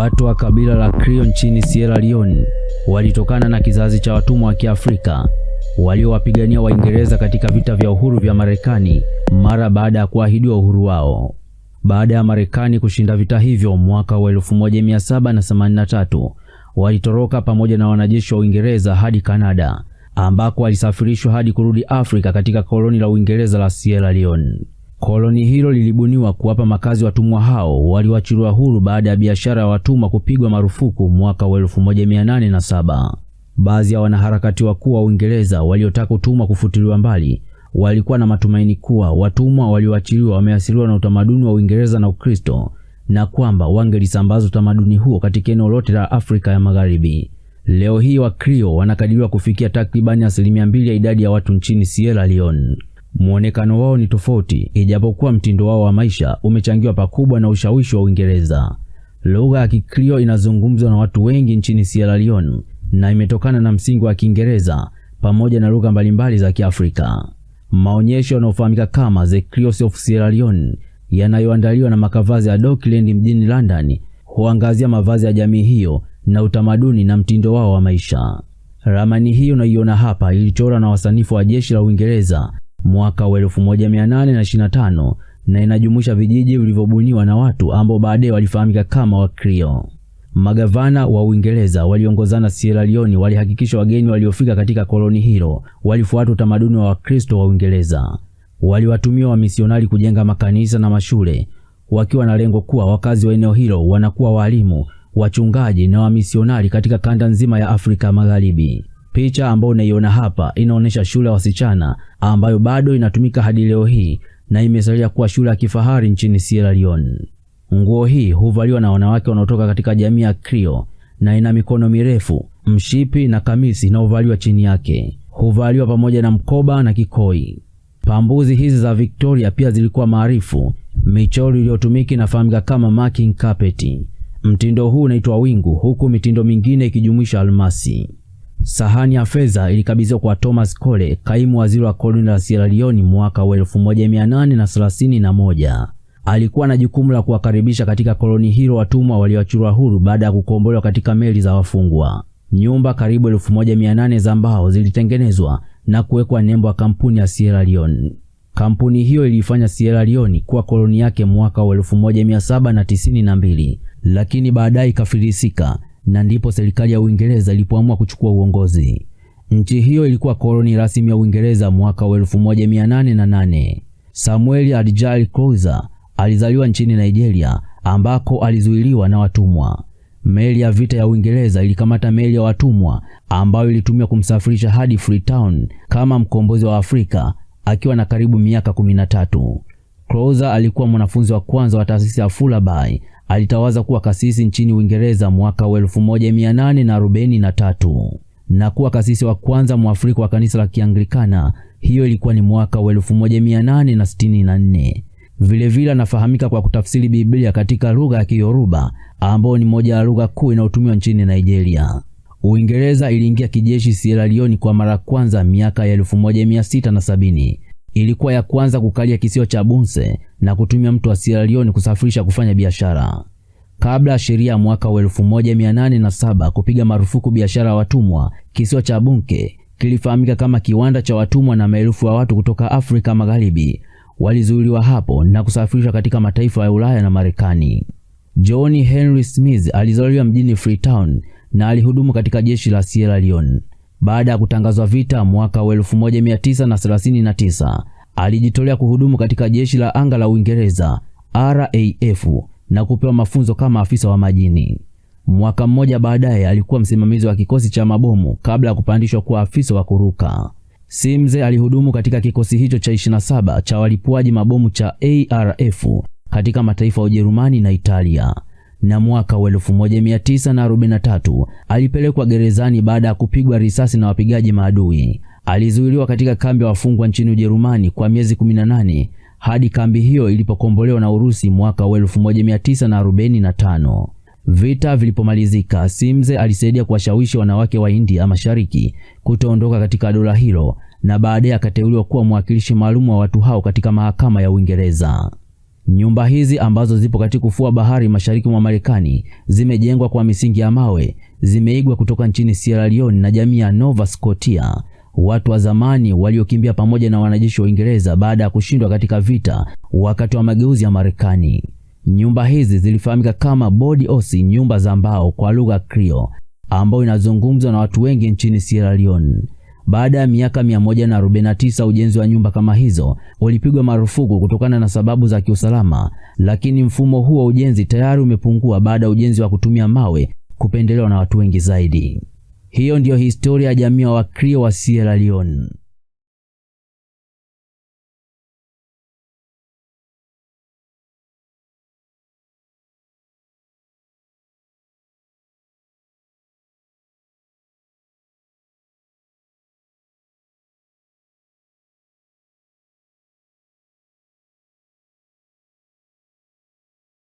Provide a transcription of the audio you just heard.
Watu wa kabila la Creole nchini Sierra Leone walitokana na kizazi cha watumwa wa Kiafrika waliowapigania Waingereza katika vita vya uhuru vya Marekani mara baada ya kuahidiwa uhuru wao. Baada ya Marekani kushinda vita hivyo mwaka wa 1783, walitoroka pamoja na wanajeshi wa Uingereza hadi Kanada ambako walisafirishwa hadi kurudi Afrika katika koloni la Uingereza la Sierra Leone. Koloni hilo lilibuniwa kuwapa makazi watumwa hao waliwachiliwa huru baada ya biashara ya watumwa kupigwa marufuku mwaka wa 1807. Baadhi ya wanaharakati wakuu wa Uingereza waliotaka utumwa kufutiliwa mbali walikuwa na matumaini kuwa watumwa walioachiliwa wameasiliwa na utamaduni wa Uingereza na Ukristo na kwamba wangelisambaza utamaduni huo katika eneo lote la Afrika ya Magharibi. Leo hii Wakrio wanakadiriwa kufikia takribani asilimia mbili ya idadi ya watu nchini Sierra Leone. Muonekano wao ni tofauti, ijapokuwa mtindo wao wa maisha umechangiwa pakubwa na ushawishi wa Uingereza. Lugha ya Kikrio inazungumzwa na watu wengi nchini Sierra Leone na imetokana na msingi wa Kiingereza pamoja na lugha mbalimbali za Kiafrika. Maonyesho yanayofahamika kama The Creoles of Sierra Leone yanayoandaliwa na makavazi ya Dockland mjini London huangazia mavazi ya jamii hiyo na utamaduni na mtindo wao wa maisha. Ramani hiyo unaiona hapa ilichorwa na wasanifu wa jeshi la Uingereza mwaka wa 1825 na inajumuisha vijiji vilivyobuniwa na watu ambao baadaye walifahamika kama Wakrio. Magavana wa Uingereza waliongozana Sierra Leone walihakikisha wageni waliofika katika koloni hilo walifuata utamaduni wa Wakristo wa Uingereza. Waliwatumia wamisionari kujenga makanisa na mashule, wakiwa na lengo kuwa wakazi wa eneo hilo wanakuwa walimu, wachungaji na wamisionari katika kanda nzima ya Afrika Magharibi. Picha ambayo unaiona hapa inaonyesha shule ya wasichana ambayo bado inatumika hadi leo hii na imesalia kuwa shule ya kifahari nchini Sierra Leone. Nguo hii huvaliwa na wanawake wanaotoka katika jamii ya Krio na ina mikono mirefu, mshipi na kamisi inayovaliwa chini yake. Huvaliwa pamoja na mkoba na kikoi. Pambuzi hizi za Victoria pia zilikuwa maarufu. Michoro iliyotumika inafahamika kama marking carpet. Mtindo huu unaitwa wingu, huku mitindo mingine ikijumuisha almasi. Sahani ya fedha ilikabidhiwa kwa Thomas Cole, kaimu waziri wa koloni la Sierra Leone mwaka wa 1831. Alikuwa na jukumu la kuwakaribisha katika koloni hilo watumwa walioachiliwa huru baada ya kukombolewa katika meli za wafungwa. Nyumba karibu 1800 za mbao zilitengenezwa na kuwekwa nembo ya kampuni ya Sierra Leone. Kampuni hiyo iliifanya Sierra Leone kuwa koloni yake mwaka wa 1792, lakini baadaye ikafilisika na ndipo serikali ya Uingereza ilipoamua kuchukua uongozi. Nchi hiyo ilikuwa koloni rasmi ya Uingereza mwaka wa 1808. Samuel Adjai Crowther alizaliwa nchini Nigeria ambako alizuiliwa na watumwa. Meli ya vita ya Uingereza ilikamata meli ya watumwa ambayo ilitumia kumsafirisha hadi Freetown kama mkombozi wa Afrika akiwa na karibu miaka 13. Crowther alikuwa mwanafunzi wa kwanza wa taasisi ya Fullaby. Alitawaza kuwa kasisi nchini Uingereza mwaka wa 1843 na kuwa kasisi wa kwanza Mwafrika wa kanisa la Kianglikana. Hiyo ilikuwa ni mwaka wa 1864. Vilevile anafahamika kwa kutafsiri Biblia katika lugha ya Kiyoruba ambayo ni moja ya lugha kuu inayotumiwa nchini Nigeria. Uingereza iliingia kijeshi Sierra Leone kwa mara kwanza miaka ya 1670. Ilikuwa ya kwanza kukalia kisiwa cha Bunse na kutumia mtu wa Sierra Leone kusafirisha kufanya biashara. Kabla ya sheria ya mwaka wa 1807 kupiga marufuku biashara ya watumwa, kisiwa cha Bunke kilifahamika kama kiwanda cha watumwa na maelfu ya watu kutoka Afrika Magharibi walizuiliwa hapo na kusafirishwa katika mataifa ya Ulaya na Marekani. John Henry Smith alizaliwa mjini Freetown na alihudumu katika jeshi la Sierra Leone. Baada ya kutangazwa vita mwaka wa 1939, alijitolea kuhudumu katika jeshi la anga la Uingereza RAF na kupewa mafunzo kama afisa wa majini. Mwaka mmoja baadaye alikuwa msimamizi wa kikosi cha mabomu kabla ya kupandishwa kuwa afisa wa kuruka. Simze alihudumu katika kikosi hicho cha 27 cha walipuaji mabomu cha ARF katika mataifa ya Ujerumani na Italia. Na mwaka wa 1943 alipelekwa gerezani baada ya kupigwa risasi na wapigaji maadui. Alizuiliwa katika kambi ya wafungwa nchini Ujerumani kwa miezi 18 hadi kambi hiyo ilipokombolewa na Urusi mwaka wa 1945. Vita vilipomalizika, Simze alisaidia kuwashawishi wanawake wa India Mashariki kutoondoka katika dola hilo na baadaye akateuliwa kuwa mwakilishi maalum wa watu hao katika mahakama ya Uingereza. Nyumba hizi ambazo zipo katika ufuo wa bahari mashariki mwa Marekani zimejengwa kwa misingi ya mawe, zimeigwa kutoka nchini Sierra Leone na jamii ya Nova Scotia, watu wa zamani waliokimbia pamoja na wanajeshi wa Uingereza baada ya kushindwa katika vita wakati wa mageuzi ya Marekani. Nyumba hizi zilifahamika kama bodi osi, nyumba za mbao kwa lugha Creole, ambayo inazungumzwa na watu wengi nchini Sierra Leone. Baada ya miaka 149 ujenzi wa nyumba kama hizo ulipigwa marufuku kutokana na sababu za kiusalama, lakini mfumo huo wa ujenzi tayari umepungua baada ya ujenzi wa kutumia mawe kupendelewa na watu wengi zaidi. Hiyo ndiyo historia ya jamii wa Wakrio wa Sierra Leone.